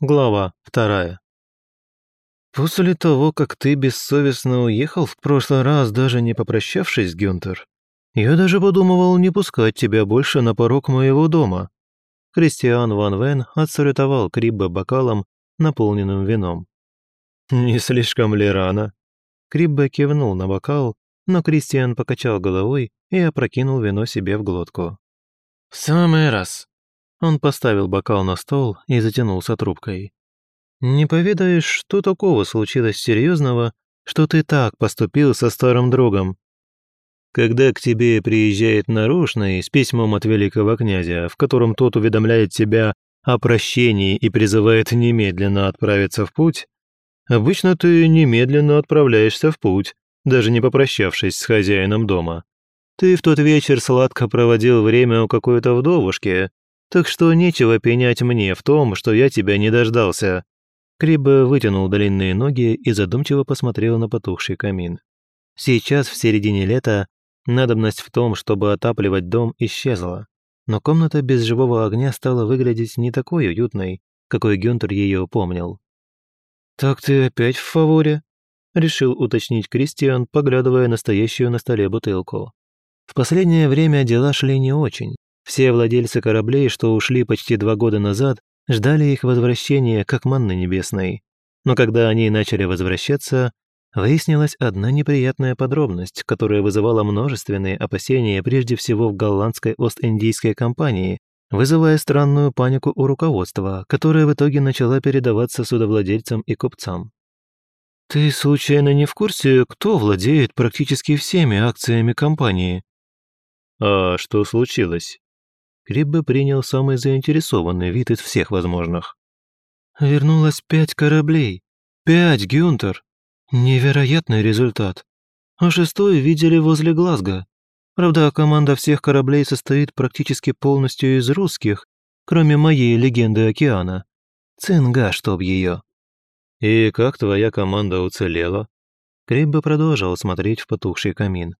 Глава вторая. «После того, как ты бессовестно уехал в прошлый раз, даже не попрощавшись, Гюнтер, я даже подумывал не пускать тебя больше на порог моего дома». Кристиан Ван Вен отсалютовал Криббе бокалом, наполненным вином. «Не слишком ли рано?» Криббе кивнул на бокал, но Кристиан покачал головой и опрокинул вино себе в глотку. «В самый раз», он поставил бокал на стол и затянулся трубкой. «Не поведаешь, что такого случилось серьезного, что ты так поступил со старым другом?» Когда к тебе приезжает наружный с письмом от великого князя, в котором тот уведомляет тебя о прощении и призывает немедленно отправиться в путь, обычно ты немедленно отправляешься в путь, даже не попрощавшись с хозяином дома. Ты в тот вечер сладко проводил время у какой-то вдовушки, так что нечего пенять мне в том, что я тебя не дождался». Криббе вытянул длинные ноги и задумчиво посмотрел на потухший камин. Сейчас, в середине лета, надобность в том, чтобы отапливать дом, исчезла. Но комната без живого огня стала выглядеть не такой уютной, какой Гюнтер ее помнил. «Так ты опять в фаворе?» – решил уточнить Кристиан, поглядывая на стоящую на столе бутылку. В последнее время дела шли не очень, все владельцы кораблей, что ушли почти два года назад, ждали их возвращения как манны небесной. Но когда они начали возвращаться, выяснилась одна неприятная подробность, которая вызывала множественные опасения прежде всего в голландской Ост-Индийской компании, вызывая странную панику у руководства, которая в итоге начала передаваться судовладельцам и купцам. «Ты случайно не в курсе, кто владеет практически всеми акциями компании?» «А что случилось?» Криббе принял самый заинтересованный вид из всех возможных. «Вернулось пять кораблей. Пять, Гюнтер. Невероятный результат. А шестой видели возле Глазго. Правда, команда всех кораблей состоит практически полностью из русских, кроме моей легенды океана. Цинга, чтоб ее. «И как твоя команда уцелела?» Криббе продолжал смотреть в потухший камин.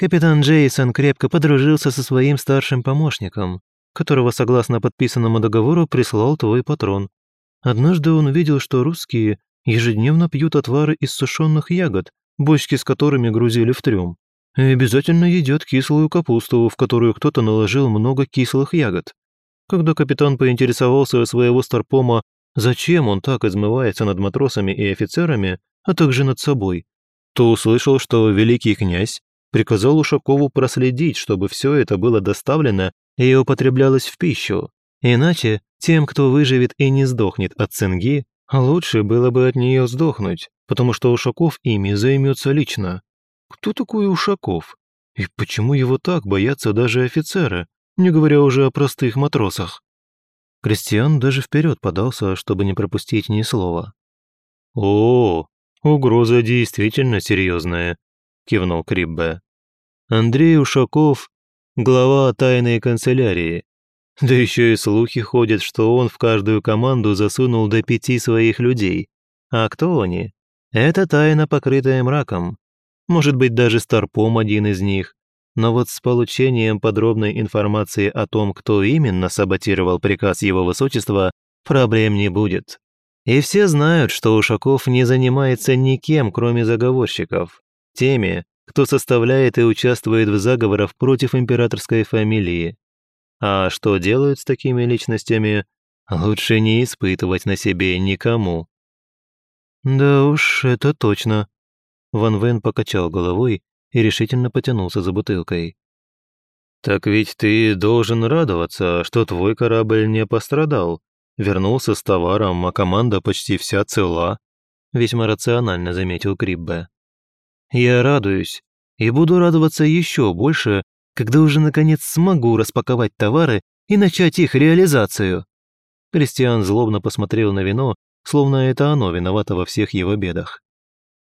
Капитан Джейсон крепко подружился со своим старшим помощником, которого, согласно подписанному договору, прислал твой патрон. Однажды он увидел, что русские ежедневно пьют отвары из сушеных ягод, бочки с которыми грузили в трюм, и обязательно едят кислую капусту, в которую кто-то наложил много кислых ягод. Когда капитан поинтересовался у своего старпома, зачем он так измывается над матросами и офицерами, а также над собой, то услышал, что великий князь приказал Ушакову проследить, чтобы все это было доставлено и употреблялось в пищу. Иначе тем, кто выживет и не сдохнет от цинги, лучше было бы от нее сдохнуть, потому что Ушаков ими займется лично. Кто такой Ушаков? И почему его так боятся даже офицеры, не говоря уже о простых матросах? Кристиан даже вперед подался, чтобы не пропустить ни слова. «О, угроза действительно серьезная», кивнул Криббе. Андрей Ушаков, глава тайной канцелярии. Да еще и слухи ходят, что он в каждую команду засунул до пяти своих людей. А кто они? Это тайна, покрытая мраком. Может быть, даже Старпом один из них. Но вот с получением подробной информации о том, кто именно саботировал приказ его высочества, проблем не будет. И все знают, что Ушаков не занимается никем, кроме заговорщиков теми, кто составляет и участвует в заговорах против императорской фамилии. А что делают с такими личностями, лучше не испытывать на себе никому. «Да уж, это точно», — Ван Вен покачал головой и решительно потянулся за бутылкой. «Так ведь ты должен радоваться, что твой корабль не пострадал, вернулся с товаром, а команда почти вся цела», весьма рационально заметил Криббе. Я радуюсь и буду радоваться еще больше, когда уже наконец смогу распаковать товары и начать их реализацию. Кристиан злобно посмотрел на вино, словно это оно виновато во всех его бедах.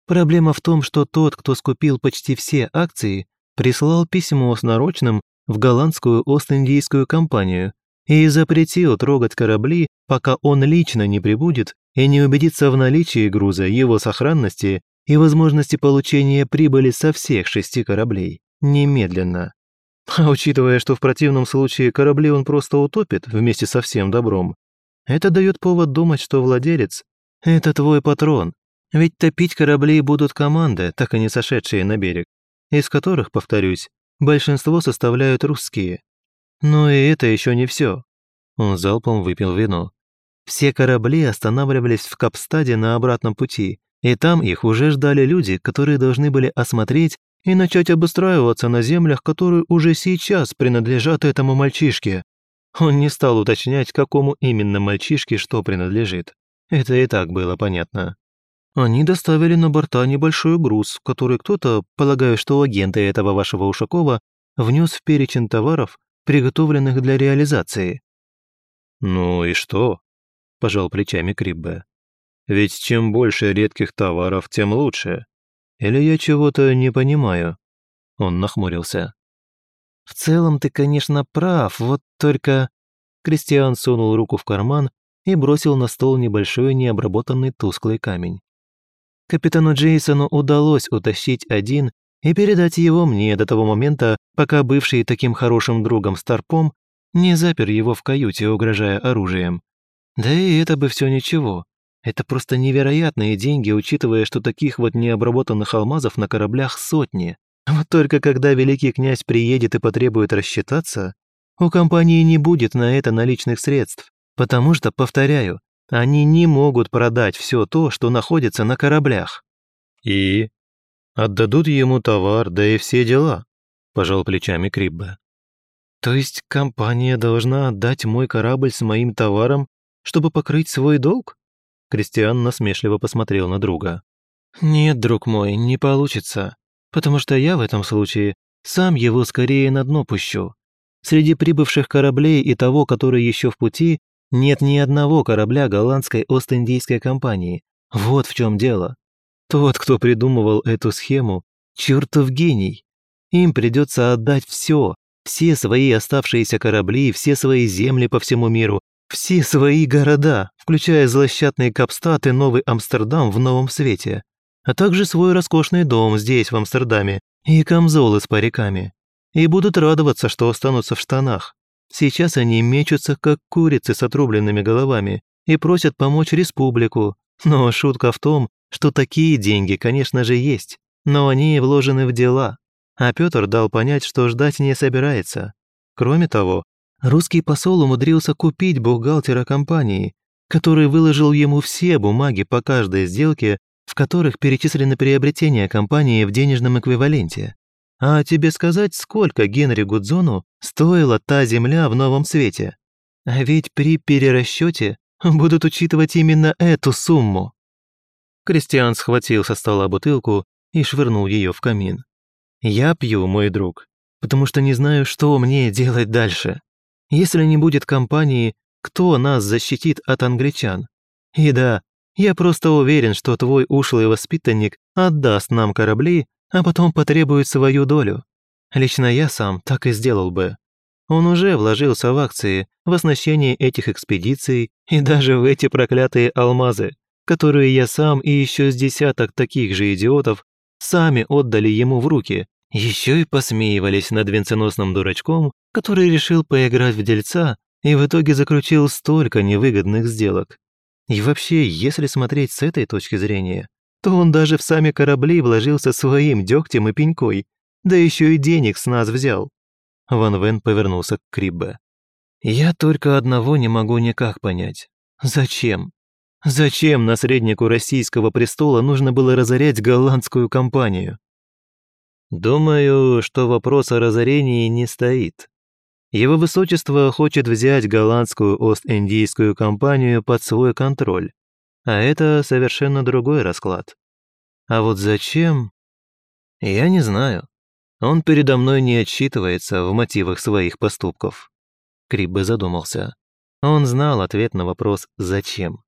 Проблема в том, что тот, кто скупил почти все акции, прислал письмо с нарочным в голландскую Ост-Индийскую компанию и запретил трогать корабли, пока он лично не прибудет и не убедится в наличии груза, его сохранности и возможности получения прибыли со всех шести кораблей немедленно. А учитывая, что в противном случае корабли он просто утопит вместе со всем добром, Это дает повод думать, что владелец – это твой патрон. Ведь топить корабли будут команды, так и не сошедшие на берег, из которых, повторюсь, большинство составляют русские. Но и это еще не все. Он залпом выпил вино. Все корабли останавливались в Капстаде на обратном пути, и там их уже ждали люди, которые должны были осмотреть и начать обустраиваться на землях, которые уже сейчас принадлежат этому мальчишке. Он не стал уточнять, какому именно мальчишке что принадлежит. Это и так было понятно. Они доставили на борта небольшой груз, который кто-то, полагаю, что агенты этого вашего Ушакова, внес в перечень товаров, приготовленных для реализации. «Ну и что?» – пожал плечами Криббе. «Ведь чем больше редких товаров, тем лучше. Или я чего-то не понимаю?» Он нахмурился. «В целом ты, конечно, прав, вот только...» Кристиан сунул руку в карман и бросил на стол небольшой необработанный тусклый камень. Капитану Джейсону удалось утащить один и передать его мне до того момента, пока бывший таким хорошим другом Старпом не запер его в каюте, угрожая оружием. Да и это бы все ничего. Это просто невероятные деньги, учитывая, что таких вот необработанных алмазов на кораблях сотни. Вот только когда великий князь приедет и потребует рассчитаться, у компании не будет на это наличных средств, потому что, повторяю, они не могут продать все то, что находится на кораблях. И отдадут ему товар, да и все дела, пожал плечами Криббе. То есть компания должна отдать мой корабль с моим товаром, чтобы покрыть свой долг? Кристиан насмешливо посмотрел на друга. Нет, друг мой, не получится потому что я в этом случае сам его скорее на дно пущу. Среди прибывших кораблей и того, который еще в пути, нет ни одного корабля голландской Ост-Индийской компании. Вот в чем дело. Тот, кто придумывал эту схему, чертов гений. Им придется отдать все, все свои оставшиеся корабли, все свои земли по всему миру, все свои города, включая злосчастный Капстат и Новый Амстердам в новом свете а также свой роскошный дом здесь, в Амстердаме, и камзолы с париками. И будут радоваться, что останутся в штанах. Сейчас они мечутся, как курицы с отрубленными головами, и просят помочь республику. Но шутка в том, что такие деньги, конечно же, есть, но они вложены в дела. А Петр дал понять, что ждать не собирается. Кроме того, русский посол умудрился купить бухгалтера компании, который выложил ему все бумаги по каждой сделке в которых перечислены приобретения компании в денежном эквиваленте. А тебе сказать, сколько Генри Гудзону стоила та земля в новом свете? А ведь при перерасчете будут учитывать именно эту сумму. Кристиан схватил со стола бутылку и швырнул ее в камин. «Я пью, мой друг, потому что не знаю, что мне делать дальше. Если не будет компании, кто нас защитит от англичан? И да, я просто уверен, что твой ушлый воспитанник отдаст нам корабли, а потом потребует свою долю. Лично я сам так и сделал бы. Он уже вложился в акции, в оснащение этих экспедиций и даже в эти проклятые алмазы, которые я сам и еще с десяток таких же идиотов сами отдали ему в руки, еще и посмеивались над венценосным дурачком, который решил поиграть в дельца и в итоге заключил столько невыгодных сделок. И вообще, если смотреть с этой точки зрения, то он даже в сами корабли вложился своим дегтем и пенькой, да еще и денег с нас взял. Ван Вен повернулся к Криббе. «Я только одного не могу никак понять. Зачем? Зачем наследнику российского престола нужно было разорять голландскую компанию?» «Думаю, что вопрос о разорении не стоит», его высочество хочет взять голландскую Ост-Индийскую компанию под свой контроль, а это совершенно другой расклад. А вот зачем? Я не знаю. Он передо мной не отчитывается в мотивах своих поступков. Криббе задумался. Он знал ответ на вопрос «зачем?».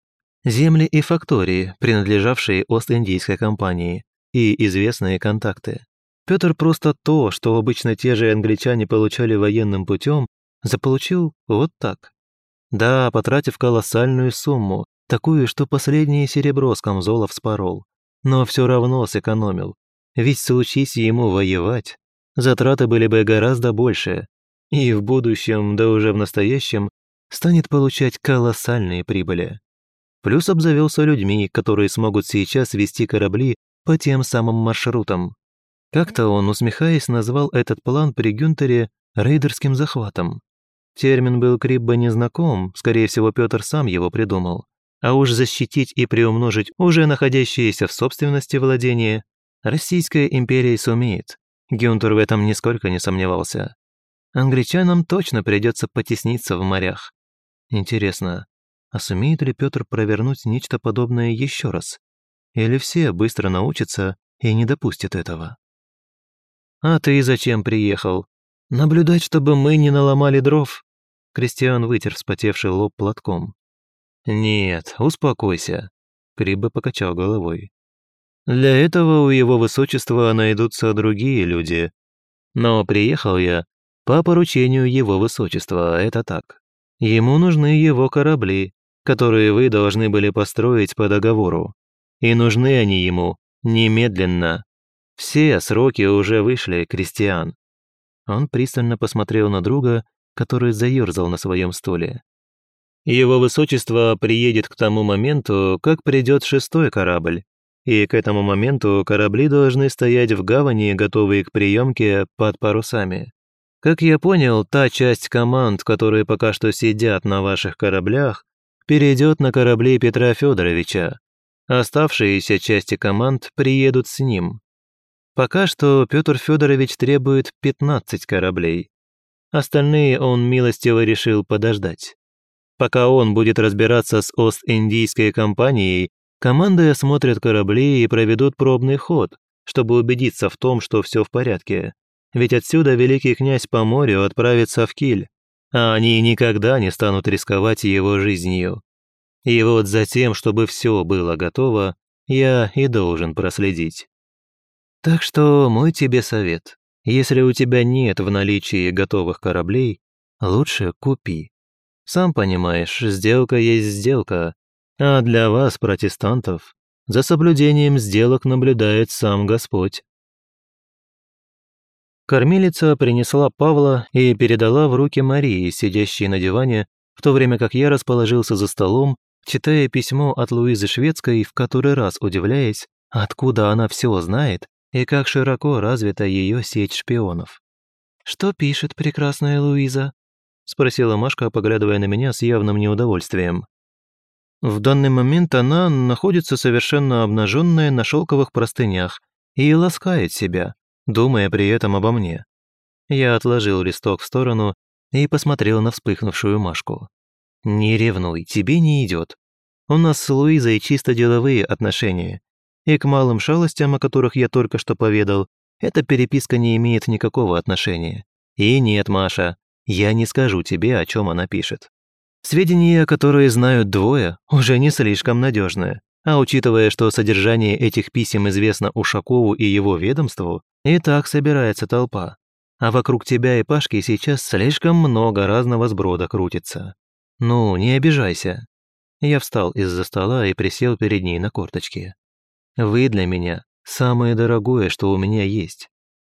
Земли и фактории, принадлежавшие Ост-Индийской компании, и известные контакты. Петр просто то, что обычно те же англичане получали военным путем, заполучил вот так. Да, потратив колоссальную сумму, такую, что последнее серебро с камзола вспорол, но все равно сэкономил. Ведь случись ему воевать, затраты были бы гораздо больше, и в будущем, да уже в настоящем, станет получать колоссальные прибыли. Плюс обзавелся людьми, которые смогут сейчас вести корабли по тем самым маршрутам. Как-то он, усмехаясь, назвал этот план при Гюнтере рейдерским захватом. Термин был Криббо незнаком, скорее всего, Петр сам его придумал. А уж защитить и приумножить уже находящиеся в собственности владения Российская империя сумеет. Гюнтер в этом нисколько не сомневался. Англичанам точно придется потесниться в морях. Интересно, а сумеет ли Петр провернуть нечто подобное еще раз? Или все быстро научатся и не допустят этого? «А ты зачем приехал? Наблюдать, чтобы мы не наломали дров?» Кристиан вытер вспотевший лоб платком. «Нет, успокойся», — Криббе покачал головой. «Для этого у его высочества найдутся другие люди. Но приехал я по поручению его высочества, это так. Ему нужны его корабли, которые вы должны были построить по договору. И нужны они ему немедленно. Все сроки уже вышли, Кристиан». Он пристально посмотрел на друга, который заерзал на своем стуле. «Его высочество приедет к тому моменту, как придет шестой корабль, и к этому моменту корабли должны стоять в гавани, готовые к приемке под парусами. Как я понял, та часть команд, которые пока что сидят на ваших кораблях, перейдет на корабли Петра Федоровича. Оставшиеся части команд приедут с ним. Пока что Петр Федорович требует 15 кораблей. Остальные он милостиво решил подождать. Пока он будет разбираться с Ост-Индийской компанией, команды осмотрят корабли и проведут пробный ход, чтобы убедиться в том, что все в порядке. Ведь отсюда великий князь по морю отправится в Киль, а они никогда не станут рисковать его жизнью. И вот за тем, чтобы все было готово, я и должен проследить. Так что мой тебе совет. Если у тебя нет в наличии готовых кораблей, лучше купи. Сам понимаешь, сделка есть сделка, а для вас, протестантов, за соблюдением сделок наблюдает сам Господь. Кормилица принесла Павла и передала в руки Марии, сидящей на диване, в то время как я расположился за столом читая письмо от Луизы Шведской, в который раз удивляясь, откуда она все знает и как широко развита ее сеть шпионов. «Что пишет прекрасная Луиза?» – спросила Машка, поглядывая на меня с явным неудовольствием. В данный момент она находится совершенно обнаженная на шелковых простынях и ласкает себя, думая при этом обо мне. Я отложил листок в сторону и посмотрел на вспыхнувшую Машку. «Не ревнуй, тебе не идет. У нас с Луизой чисто деловые отношения. И к малым шалостям, о которых я только что поведал, эта переписка не имеет никакого отношения. И нет, Маша, я не скажу тебе, о чем она пишет. Сведения, которые знают двое, уже не слишком надежные. А учитывая, что содержание этих писем известно Ушакову и его ведомству, и так собирается толпа. А вокруг тебя и Пашки сейчас слишком много разного сброда крутится. «Ну, не обижайся». Я встал из-за стола и присел перед ней на корточки. «Вы для меня самое дорогое, что у меня есть.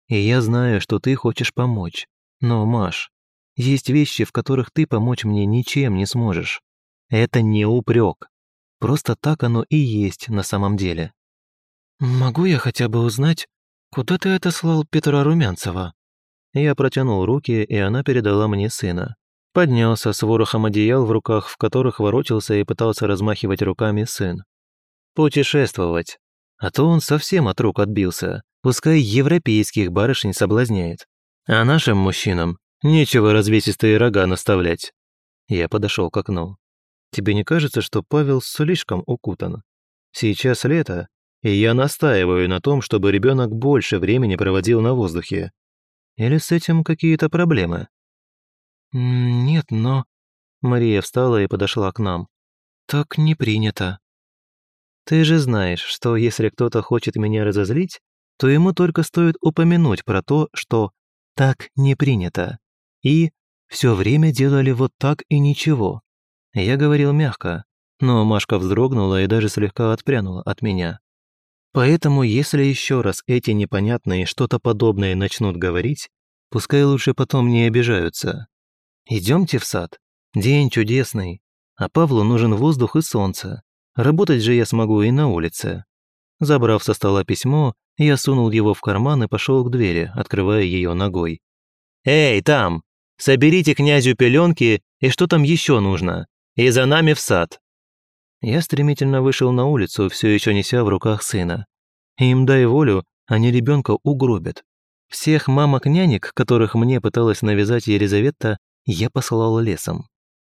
И я знаю, что ты хочешь помочь. Но, Маш, есть вещи, в которых ты помочь мне ничем не сможешь. Это не упрек. Просто так оно и есть на самом деле». «Могу я хотя бы узнать, куда ты это слал Петра Румянцева?» Я протянул руки, и она передала мне сына. Поднялся с ворохом одеял в руках, в которых ворочался и пытался размахивать руками сын. Путешествовать. А то он совсем от рук отбился. Пускай европейских барышень соблазняет. А нашим мужчинам нечего развесистые рога наставлять. Я подошел к окну. Тебе не кажется, что Павел слишком укутан? Сейчас лето, и я настаиваю на том, чтобы ребенок больше времени проводил на воздухе. Или с этим какие-то проблемы? «Нет, но...» Мария встала и подошла к нам. «Так не принято». «Ты же знаешь, что если кто-то хочет меня разозлить, то ему только стоит упомянуть про то, что «так не принято». И все время делали вот так и ничего. Я говорил мягко, но Машка вздрогнула и даже слегка отпрянула от меня. Поэтому, если еще раз эти непонятные что-то подобное начнут говорить, пускай лучше потом не обижаются. Идемте в сад. День чудесный, а Павлу нужен воздух и солнце. Работать же я смогу и на улице. Забрав со стола письмо, я сунул его в карман и пошел к двери, открывая ее ногой. «Эй, там! Соберите князю пеленки и что там еще нужно, и за нами в сад!» Я стремительно вышел на улицу, все еще неся в руках сына. Им дай волю, они ребенка угробят. Всех мамок-нянек, которых мне пыталась навязать Елизавета, я послал лесом.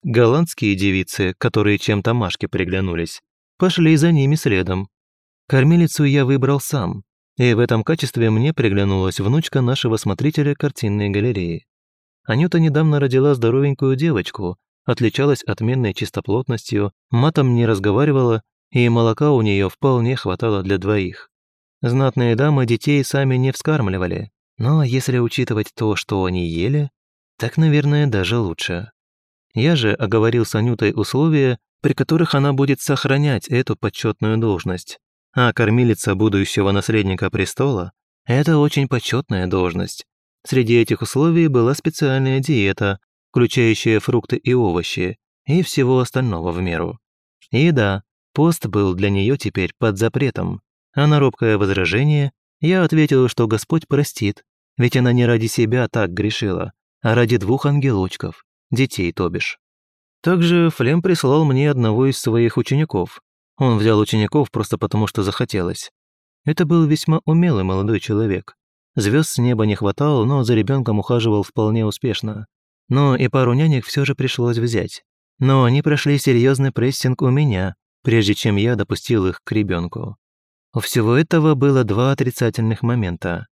Голландские девицы, которые чем-то Машке приглянулись, пошли за ними следом. Кормилицу я выбрал сам, и в этом качестве мне приглянулась внучка нашего смотрителя картинной галереи. Анюта недавно родила здоровенькую девочку, отличалась отменной чистоплотностью, матом не разговаривала, и молока у нее вполне хватало для двоих. Знатные дамы детей сами не вскармливали, но если учитывать то, что они ели, так, наверное, даже лучше. Я же оговорил с Анютой условия, при которых она будет сохранять эту почетную должность. А кормилица будущего наследника престола – это очень почетная должность. Среди этих условий была специальная диета, включающая фрукты и овощи, и всего остального в меру. И да, пост был для нее теперь под запретом, а на робкое возражение я ответил, что Господь простит, ведь она не ради себя так грешила, а ради двух ангелочков, детей то бишь. Также Флем прислал мне одного из своих учеников. Он взял учеников просто потому, что захотелось. Это был весьма умелый молодой человек. Звезд с неба не хватало, но за ребенком ухаживал вполне успешно. Но и пару нянек все же пришлось взять. Но они прошли серьезный прессинг у меня, прежде чем я допустил их к ребенку. У всего этого было два отрицательных момента.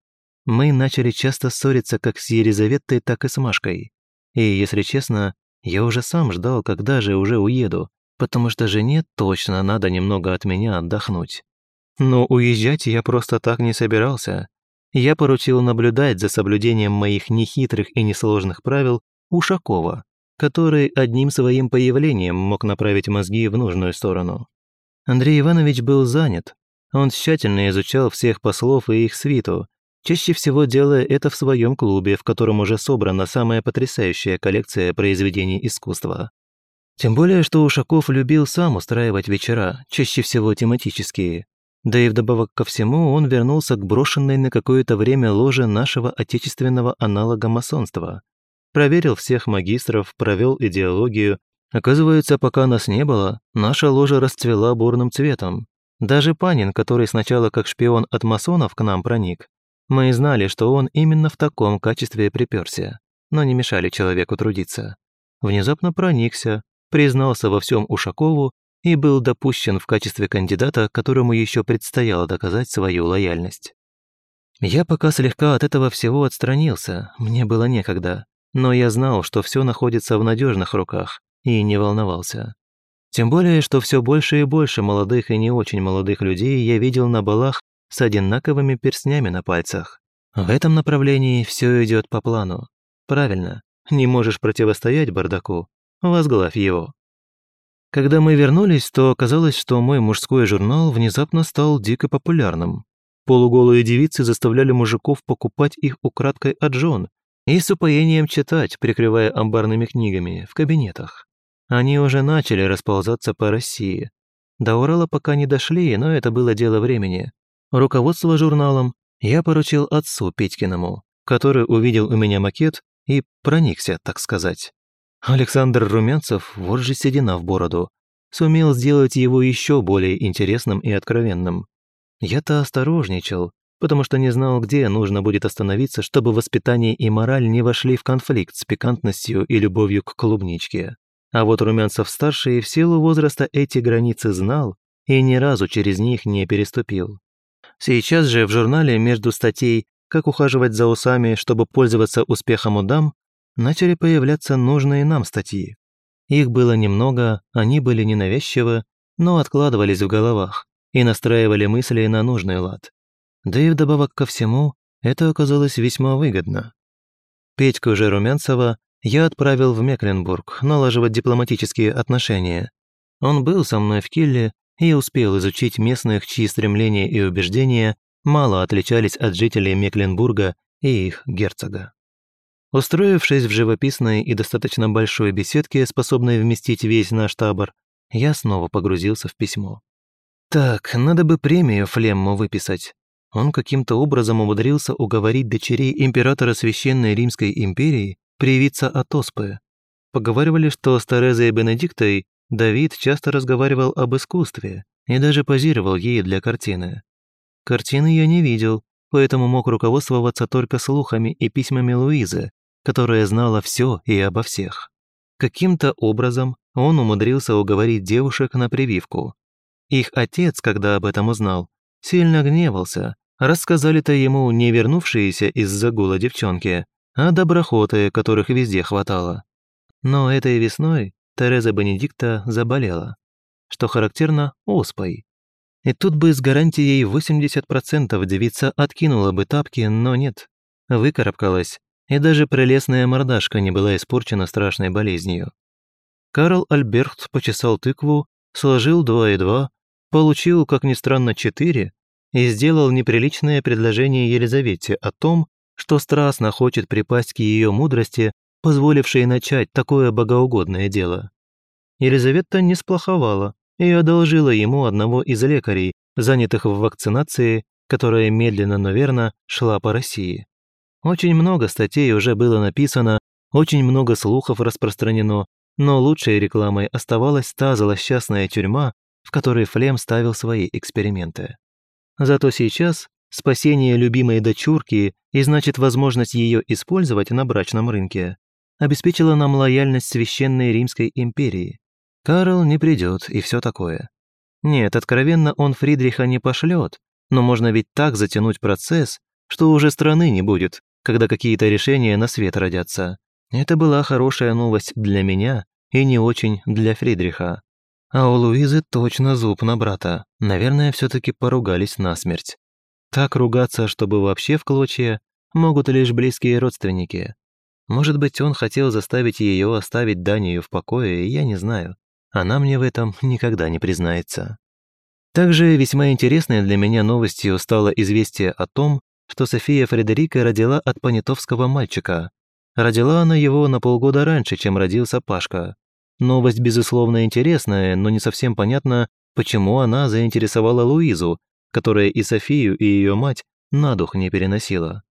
Мы начали часто ссориться как с Елизаветой, так и с Машкой. И, если честно, я уже сам ждал, когда же уже уеду, потому что жене точно надо немного от меня отдохнуть. Но уезжать я просто так не собирался. Я поручил наблюдать за соблюдением моих нехитрых и несложных правил Ушакова, который одним своим появлением мог направить мозги в нужную сторону. Андрей Иванович был занят, он тщательно изучал всех послов и их свиту, чаще всего делая это в своем клубе, в котором уже собрана самая потрясающая коллекция произведений искусства. Тем более, что Ушаков любил сам устраивать вечера, чаще всего тематические. Да и вдобавок ко всему он вернулся к брошенной на какое-то время ложе нашего отечественного аналога масонства. Проверил всех магистров, провел идеологию. Оказывается, пока нас не было, наша ложа расцвела бурным цветом. Даже Панин, который сначала как шпион от масонов к нам проник, мы знали, что он именно в таком качестве приперся, но не мешали человеку трудиться. Внезапно проникся, признался во всем Ушакову и был допущен в качестве кандидата, которому еще предстояло доказать свою лояльность. Я пока слегка от этого всего отстранился, мне было некогда, но я знал, что все находится в надежных руках, и не волновался. Тем более, что все больше и больше молодых и не очень молодых людей я видел на балах с одинаковыми перстнями на пальцах. В этом направлении все идет по плану. Правильно, не можешь противостоять бардаку, возглавь его. Когда мы вернулись, то оказалось, что мой мужской журнал внезапно стал дико популярным. Полуголые девицы заставляли мужиков покупать их украдкой от жен и с упоением читать, прикрывая амбарными книгами, в кабинетах. Они уже начали расползаться по России. До Урала пока не дошли, но это было дело времени. Руководство журналом я поручил отцу Петькиному, который увидел у меня макет и проникся, так сказать. Александр Румянцев, вот же седина в бороду, сумел сделать его еще более интересным и откровенным. Я-то осторожничал, потому что не знал, где нужно будет остановиться, чтобы воспитание и мораль не вошли в конфликт с пикантностью и любовью к клубничке. А вот Румянцев-старший в силу возраста эти границы знал и ни разу через них не переступил. Сейчас же в журнале между статей «Как ухаживать за усами, чтобы пользоваться успехом у дам» начали появляться нужные нам статьи. Их было немного, они были ненавязчивы, но откладывались в головах и настраивали мысли на нужный лад. Да и вдобавок ко всему, это оказалось весьма выгодно. Петьку же Румянцева я отправил в Мекленбург налаживать дипломатические отношения. Он был со мной в Килле и успел изучить местных, чьи стремления и убеждения мало отличались от жителей Мекленбурга и их герцога. Устроившись в живописной и достаточно большой беседке, способной вместить весь наш табор, я снова погрузился в письмо. Так, надо бы премию Флемму выписать. Он каким-то образом умудрился уговорить дочерей императора Священной Римской империи привиться от оспы. Поговаривали, что с Терезой Бенедиктой Давид часто разговаривал об искусстве и даже позировал ей для картины. Картины я не видел, поэтому мог руководствоваться только слухами и письмами Луизы, которая знала все и обо всех. Каким-то образом он умудрился уговорить девушек на прививку. Их отец, когда об этом узнал, сильно гневался, рассказали-то ему не вернувшиеся из загула девчонки, а доброхоты, которых везде хватало. Но этой весной Тереза Бенедикта заболела, что характерно оспой. И тут бы с гарантией 80% девица откинула бы тапки, но нет. Выкарабкалась, и даже прелестная мордашка не была испорчена страшной болезнью. Карл Альберт почесал тыкву, сложил два и два, получил, как ни странно, четыре и сделал неприличное предложение Елизавете о том, что страстно хочет припасть к ее мудрости позволившей начать такое богоугодное дело. Елизавета не сплоховала и одолжила ему одного из лекарей, занятых в вакцинации, которая медленно, но верно шла по России. Очень много статей уже было написано, очень много слухов распространено, но лучшей рекламой оставалась та злосчастная тюрьма, в которой Флем ставил свои эксперименты. Зато сейчас спасение любимой дочурки и значит возможность ее использовать на брачном рынке обеспечила нам лояльность Священной Римской империи. Карл не придет и все такое. Нет, откровенно он Фридриха не пошлет, но можно ведь так затянуть процесс, что уже страны не будет, когда какие-то решения на свет родятся. Это была хорошая новость для меня и не очень для Фридриха. А у Луизы точно зуб на брата. Наверное, все таки поругались насмерть. Так ругаться, чтобы вообще в клочья, могут лишь близкие родственники. Может быть, он хотел заставить ее оставить Данию в покое, я не знаю. Она мне в этом никогда не признается. Также весьма интересной для меня новостью стало известие о том, что София Фредерика родила от понятовского мальчика. Родила она его на полгода раньше, чем родился Пашка. Новость, безусловно, интересная, но не совсем понятно, почему она заинтересовала Луизу, которая и Софию, и ее мать на дух не переносила.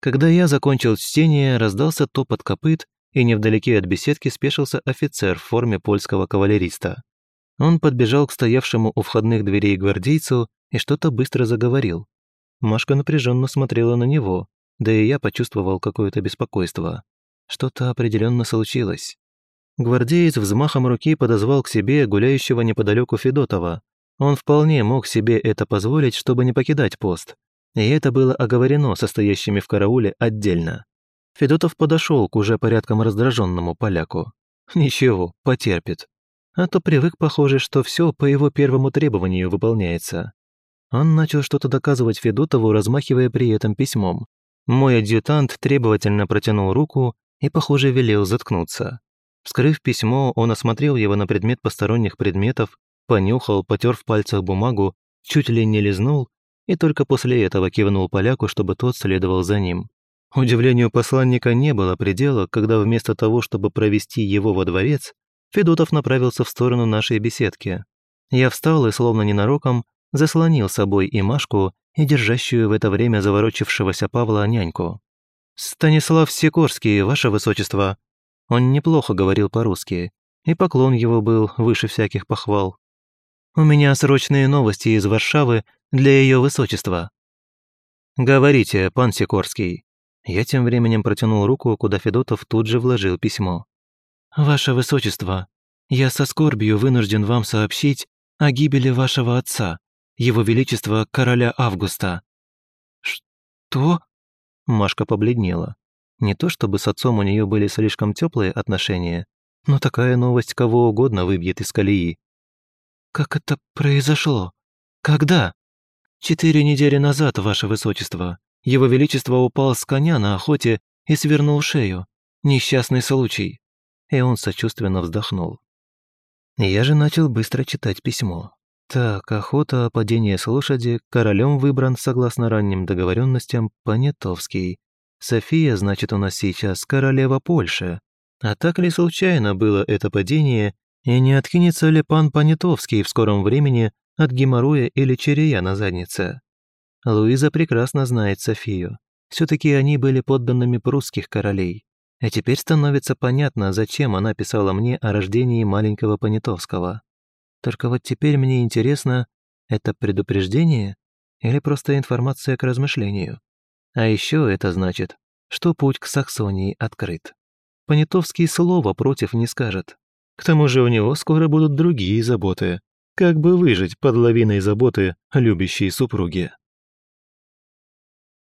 Когда я закончил чтение, раздался топот копыт, и невдалеке от беседки спешился офицер в форме польского кавалериста. Он подбежал к стоявшему у входных дверей гвардейцу и что-то быстро заговорил. Машка напряженно смотрела на него, да и я почувствовал какое-то беспокойство. Что-то определенно случилось. Гвардеец взмахом руки подозвал к себе гуляющего неподалеку Федотова. Он вполне мог себе это позволить, чтобы не покидать пост, и это было оговорено состоящими в карауле отдельно. Федотов подошел к уже порядком раздраженному поляку. Ничего, потерпит. А то привык, похоже, что все по его первому требованию выполняется. Он начал что-то доказывать Федотову, размахивая при этом письмом. Мой адъютант требовательно протянул руку и, похоже, велел заткнуться. Вскрыв письмо, он осмотрел его на предмет посторонних предметов, понюхал, потер в пальцах бумагу, чуть ли не лизнул и только после этого кивнул поляку, чтобы тот следовал за ним. Удивлению посланника не было предела, когда вместо того, чтобы провести его во дворец, Федотов направился в сторону нашей беседки. Я встал и, словно ненароком, заслонил собой и Машку, и держащую в это время заворочившегося Павла няньку. «Станислав Сикорский, ваше высочество!» Он неплохо говорил по-русски, и поклон его был выше всяких похвал. «У меня срочные новости из Варшавы для ее высочества». «Говорите, пан Сикорский». Я тем временем протянул руку, куда Федотов тут же вложил письмо. «Ваше высочество, я со скорбью вынужден вам сообщить о гибели вашего отца, его величества короля Августа». «Что?» Машка побледнела. Не то чтобы с отцом у нее были слишком теплые отношения, но такая новость кого угодно выбьет из колеи. «Как это произошло? Когда?» «Четыре недели назад, ваше высочество, его величество упал с коня на охоте и свернул шею. Несчастный случай». И он сочувственно вздохнул. Я же начал быстро читать письмо. Так, охота, падение с лошади, королем выбран, согласно ранним договоренностям, Понятовский. София, значит, у нас сейчас королева Польши. А так ли случайно было это падение, и не откинется ли пан Понятовский в скором времени от геморроя или черея на заднице? Луиза прекрасно знает Софию. все таки они были подданными прусских королей. А теперь становится понятно, зачем она писала мне о рождении маленького Понятовского. Только вот теперь мне интересно, это предупреждение или просто информация к размышлению? А еще это значит, что путь к Саксонии открыт. Понятовский слова против не скажет. К тому же у него скоро будут другие заботы. Как бы выжить под лавиной заботы любящей супруги?